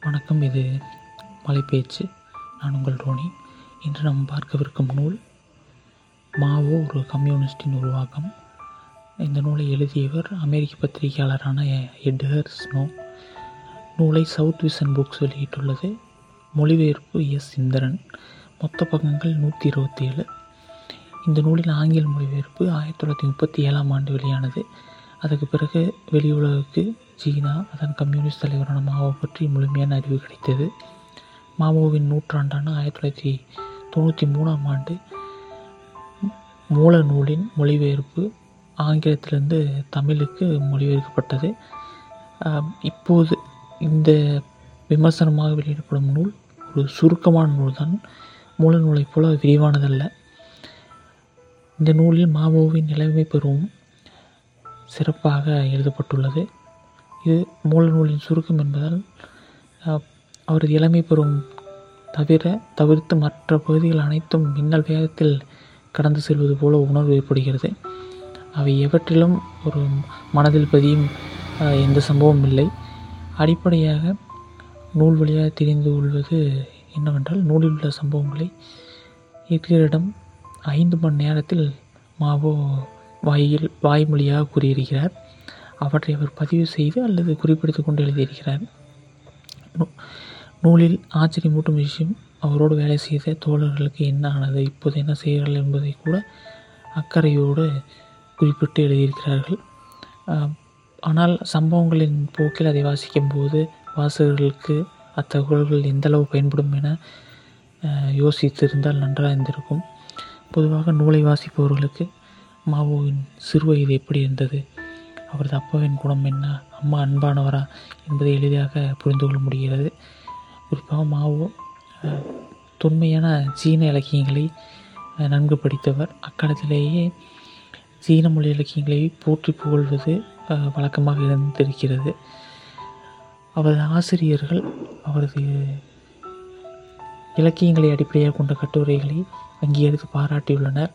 வணக்கம் இது மலைப்பேச்சு. நான் உங்கள் ரோனி. இன்று நாம் பார்க்கவிருக்கும் நூல் மாவோ ஒரு கம்யூனிஸ்டின் உருவாக்கம். இந்த நூலை எழுதியவர் அமெரிக்க பத்திரிகையாளரான எட்கர் ஸ்னோ. நூலை சவுத் விஷன் புக்ஸ் வெளியிட்டுள்ளது. மொழிபெயர்ப்பு எஸ். இந்திரன். மொத்த பக்கங்கள் நூற்றி இருபத்தி ஏழு இந்த நூலின் ஆங்கில மொழிபெயர்ப்பு ஆயிரத்தி தொள்ளாயிரத்தி முப்பத்தி ஏழாம் ஆண்டு வெளியானது. அதுக்கு பிறகு வெளியுலகுக்கு சீனா அதன் கம்யூனிஸ்ட் தலைவரான மாவோ பற்றி முழுமையான அறிவு கிடைத்தது. மாவோவின் நூற்றாண்டான ஆயிரத்தி தொள்ளாயிரத்தி தொண்ணூற்றி மூணாம் ஆண்டு மூல நூலின் மொழிபெயர்ப்பு ஆங்கிலத்திலிருந்து தமிழுக்கு மொழிபெயர்க்கப்பட்டது. இப்போது இந்த விமர்சனமாக வெளியிடப்படும் நூல் ஒரு சுருக்கமான நூல் தான் மூல நூலைப் போல விரிவானதல்ல. இந்த நூலில் மாவோவின் நிலைமை பெறும் சிறப்பாக எழுதப்பட்டுள்ளது. இது மூல நூலின் சுருக்கம் என்பதால் அவரது இளமை பெறும் தவிர தவிர்த்து மற்ற பகுதிகள் அனைத்தும் மின்னல் வேகத்தில் கடந்து செல்வது போல உணர்வு ஏற்படுகிறது. அவை எவற்றிலும் ஒரு மனதில் பதியும் எந்த சம்பவம் இல்லை. அடிப்படையாக நூல் வழியாக தெரிந்து கொள்வது என்னவென்றால் நூலில் உள்ள சம்பவங்களை ஹிட்லரிடம் ஐந்து மணி நேரத்தில் மாவோ வாயில் வாய்மொழியாக கூறியிருக்கிறார். அவற்றை அவர் பதிவு செய்து அல்லது குறிப்பிடுத்து கொண்டு எழுதியிருக்கிறார். நூலில் ஆச்சரியமூட்டும் விஷயம் அவரோடு வேலை செய்த தோழர்களுக்கு என்ன ஆனது இப்போது என்ன செய்கிறார்கள் என்பதை கூட அக்கறையோடு குறிப்பிட்டு எழுதியிருக்கிறார்கள். ஆனால் சம்பவங்களின் போக்கில் அதை வாசிக்கும்போது வாசகர்களுக்கு அத்தகவல்கள் எந்தளவு பயன்படும் என யோசித்திருந்தால் நன்றாக இருந்திருக்கும் பொதுவாக நூலை வாசிப்பவர்களுக்கு மாவோவின் சிறுவயது எப்படி இருந்தது அவரது அப்பாவின் குணம் என்ன? அம்மா அன்பானவரா என்பதை எளிதாக புரிந்து கொள்ள முடிகிறது. குறிப்பாக மாவோ தொன்மையான சீன இலக்கியங்களை நன்கு படித்தவர். அக்காலத்திலேயே சீன மொழி இலக்கியங்களை போற்றி புகழ்வது வழக்கமாக இருந்திருக்கிறது. அவரது ஆசிரியர்கள் அவரது இலக்கியங்களை அடிப்படையாக கொண்ட கட்டுரைகளை அங்கீகரித்து பாராட்டியுள்ளனர்.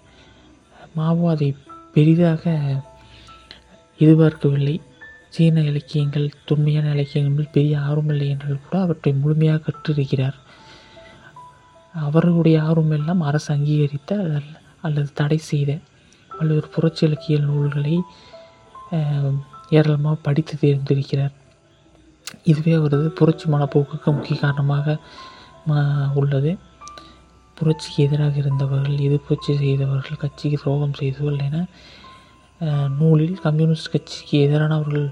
மாவோ அதை பெரிதாக எதிர்பார்க்கவில்லை. சீன இலக்கியங்கள் தொன்மையான இலக்கியங்கள் பெரிய ஆர்வமில்லை என்றால் கூட அவற்றை முழுமையாக கற்றிருக்கிறார். அவர்களுடைய ஆர்வம் எல்லாம் அரசு அங்கீகரித்த அல்லது தடை செய்த பல்வேறு புரட்சி இலக்கிய நூல்களை ஏராளமாக படித்து தேர்ந்திருக்கிறார் இதுவே அவரது புரட்சி மனப்போக்குக்கு முக்கிய காரணமாக உள்ளது. புரட்சிக்கு எதிராக இருந்தவர்கள் எதிர்ப்புரட்சி செய்தவர்கள் கட்சிக்கு துரோகம் செய்தவர்கள் என நூலில் கம்யூனிஸ்ட் கட்சிக்கு எதிரானவர்கள்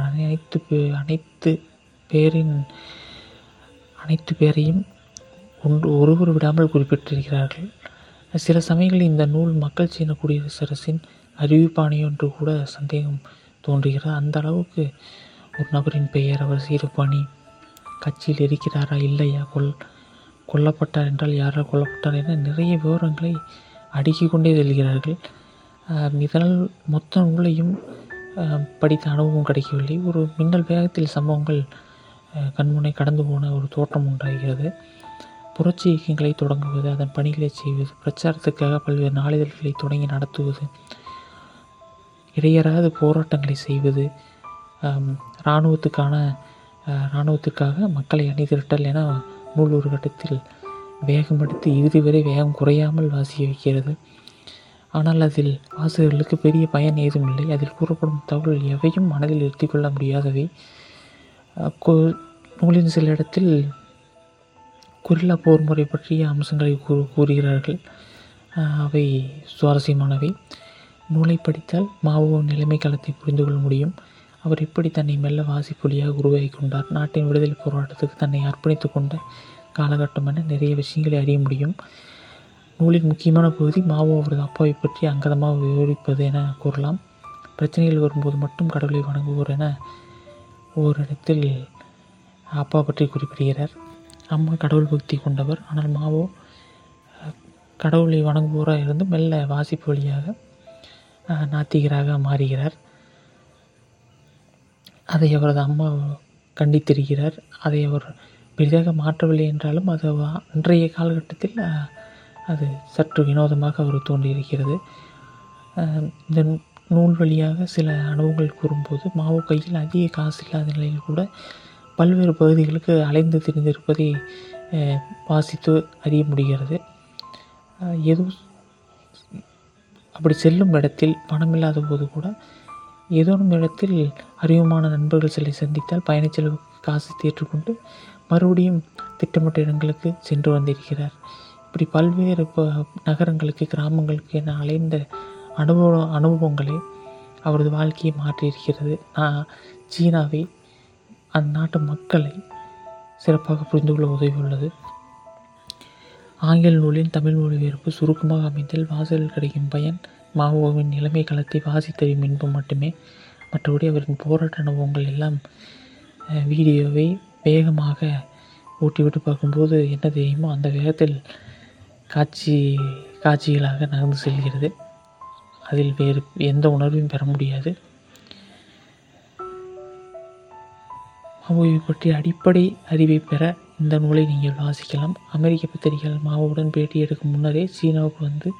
அனைத்து பே அனைத்து பேரின் அனைத்து பேரையும் ஒன்று ஒருவர் விடாமல் குறிப்பிட்டிருக்கிறார்கள். சில சமயங்களில் இந்த நூல் மக்கள் சீன குடியரசு அரசின் அறிவிப்பாணி என்று கூட சந்தேகம் தோன்றுகிறது. அந்த அளவுக்கு ஒரு நபரின் பெயர் அவர் செய்த பணி கட்சியில் இருக்கிறாரா இல்லையா கொல் கொல்லப்பட்டார் என்றால் யாரால் கொல்லப்பட்டார் என நிறைய விவரங்களை அடுக்கிக் கொண்டே செல்கிறார்கள். இதனால் மொத்த நூலையும் படித்த அனுபவம் கிடைக்கவில்லை. ஒரு மின்னல் வேகத்தில் சம்பவங்கள் கண்முனை கடந்து போன ஒரு தோற்றம் உண்டாகிறது. புரட்சி இயக்கங்களை தொடங்குவது அதன் பணிகளை செய்வது பிரச்சாரத்துக்காக பல்வேறு நாளிதழ்களை தொடங்கி நடத்துவது இடையறாத போராட்டங்களை செய்வது இராணுவத்துக்கான இராணுவத்துக்காக மக்களை அணிதிரட்டல் என நூல் ஒரு கட்டத்தில் வேகம் எடுத்து இறுதி வரை வேகம் குறையாமல் வாசிய வைக்கிறது. ஆனால் அதில் வாசகர்களுக்கு பெரிய பயன் ஏதும் இல்லை. அதில் கூறப்படும் தகவல் எவையும் மனதில் நிறுத்தி கொள்ள முடியாதவை. நூலின் சில இடத்தில் குரில்லா போர் முறை பற்றிய அம்சங்களை கூ கூறுகிறார்கள். அவை சுவாரஸ்யமானவை. நூலை படித்தால் மாவோ நிலைமை காலத்தை புரிந்து கொள்ள முடியும். அவர் எப்படி தன்னை மெல்ல வாசிப்பொலியாக உருவாகி கொண்டார்? நாட்டின் விடுதலை போராட்டத்துக்கு தன்னை அர்ப்பணித்து கொண்ட காலகட்டம் என நிறைய விஷயங்களை அறிய முடியும். நூலின் முக்கியமான பகுதி மாவோ அவரது அப்பாவை பற்றி அங்கதமாக விவரிப்பது என கூறலாம். பிரச்சனைகள் வரும்போது மட்டும் கடவுளை வணங்குவோர் என ஓரிடத்தில் அப்பா பற்றி குறிப்பிடுகிறார். அம்மா கடவுள் பக்தி கொண்டவர். ஆனால் மாவோ கடவுளை வணங்குவோராக இருந்து மெல்ல வாசிப்பு வழியாக நாத்திகராக மாறுகிறார். அதை அவரது அம்மா கண்டித்திருக்கிறார். அதை அவர் பெரிதாக மாற்றவில்லை என்றாலும் அது அன்றைய காலகட்டத்தில் அது சற்று வினோதமாக அவர் தோன்றியிருக்கிறது. இந்த நூல் வழியாக சில அனுபவங்கள் கூறும்போது மாவு கையில் அதிக காசு இல்லாத நிலையில் கூட பல்வேறு பகுதிகளுக்கு அலைந்து திரிந்திருப்பதை வாசித்து அறிய முடிகிறது. எதுவும் ஏதோ அப்படி செல்லும் இடத்தில் பணமில்லாத போது கூட ஏதோ ஒரு இடத்தில் அறிவுமான நண்பர்கள் சிலை சந்தித்தால் பயணச் செலவு காசு தேற்றுக்கொண்டு மறுபடியும் திட்டமிட்ட இடங்களுக்கு சென்று வந்திருக்கிறார். இப்படி பல்வேறு ப- நகரங்களுக்கு கிராமங்களுக்கு என அலைந்த அனுபவ அனுபவங்களை அவரது வாழ்க்கையை மாற்றியிருக்கிறது. நான் சீனாவை அந்நாட்டு மக்களை சிறப்பாக புரிந்து கொள்ள உதவியுள்ளது. ஆங்கில நூலின் தமிழ் மொழிபெயர்ப்பு சுருக்கமாக அமைந்தால் வாசலில் கிடைக்கும் பயன் மாவோவின் நிலைமை களத்தை வாசித்தறியும் இன்பம் மட்டுமே. மற்றபடி அவரின் போராட்ட அனுபவங்கள் எல்லாம் வீடியோவை வேகமாக ஓட்டிவிட்டு பார்க்கும்போது என்ன தெரியுமோ அந்த வேகத்தில் காட்சி காட்சிகளாக நகர்ந்து செல்கிறது. அதில் வேறு எந்த உணர்வையும் பெற முடியாது. மாவோவை பற்றி அடிப்படை அறிவை பெற இந்த நூலை நீங்கள் வாசிக்கலாம். அமெரிக்க பத்திரிகைகள் மாவோவுடன் பேட்டி எடுக்கும் முன்னரே சீனாவுக்கு வந்து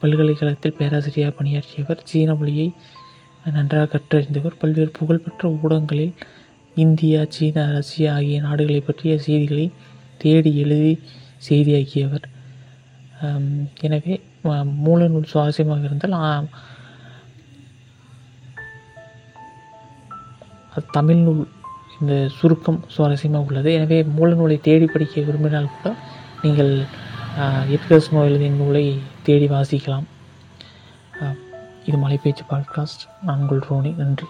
பல்கலைக்கழகத்தில் பேராசிரியராக பணியாற்றியவர். சீன மொழியை நன்றாக கற்றறிந்தவர். பல்வேறு புகழ்பெற்ற ஊடகங்களில் இந்தியா சீனா ரஷ்யா ஆகிய நாடுகளை பற்றிய செய்திகளை தேடி எழுதி செய்தியாக்கியவர். எனவே மூல நூல் சுவாரஸ்யமாக இருந்தால் தமிழ் நூல் இந்த சுருக்கம் சுவாரஸ்யமாக உள்ளது. எனவே மூல நூலை தேடி படிக்க விரும்பினால் கூட நீங்கள் எட்கர்ஸ்னோ எழுதிய நூலை தேடி வாசிக்கலாம். இது மலைப்பேச்சு பாட்காஸ்ட். நான் உங்கள் ரோனி. நன்றி.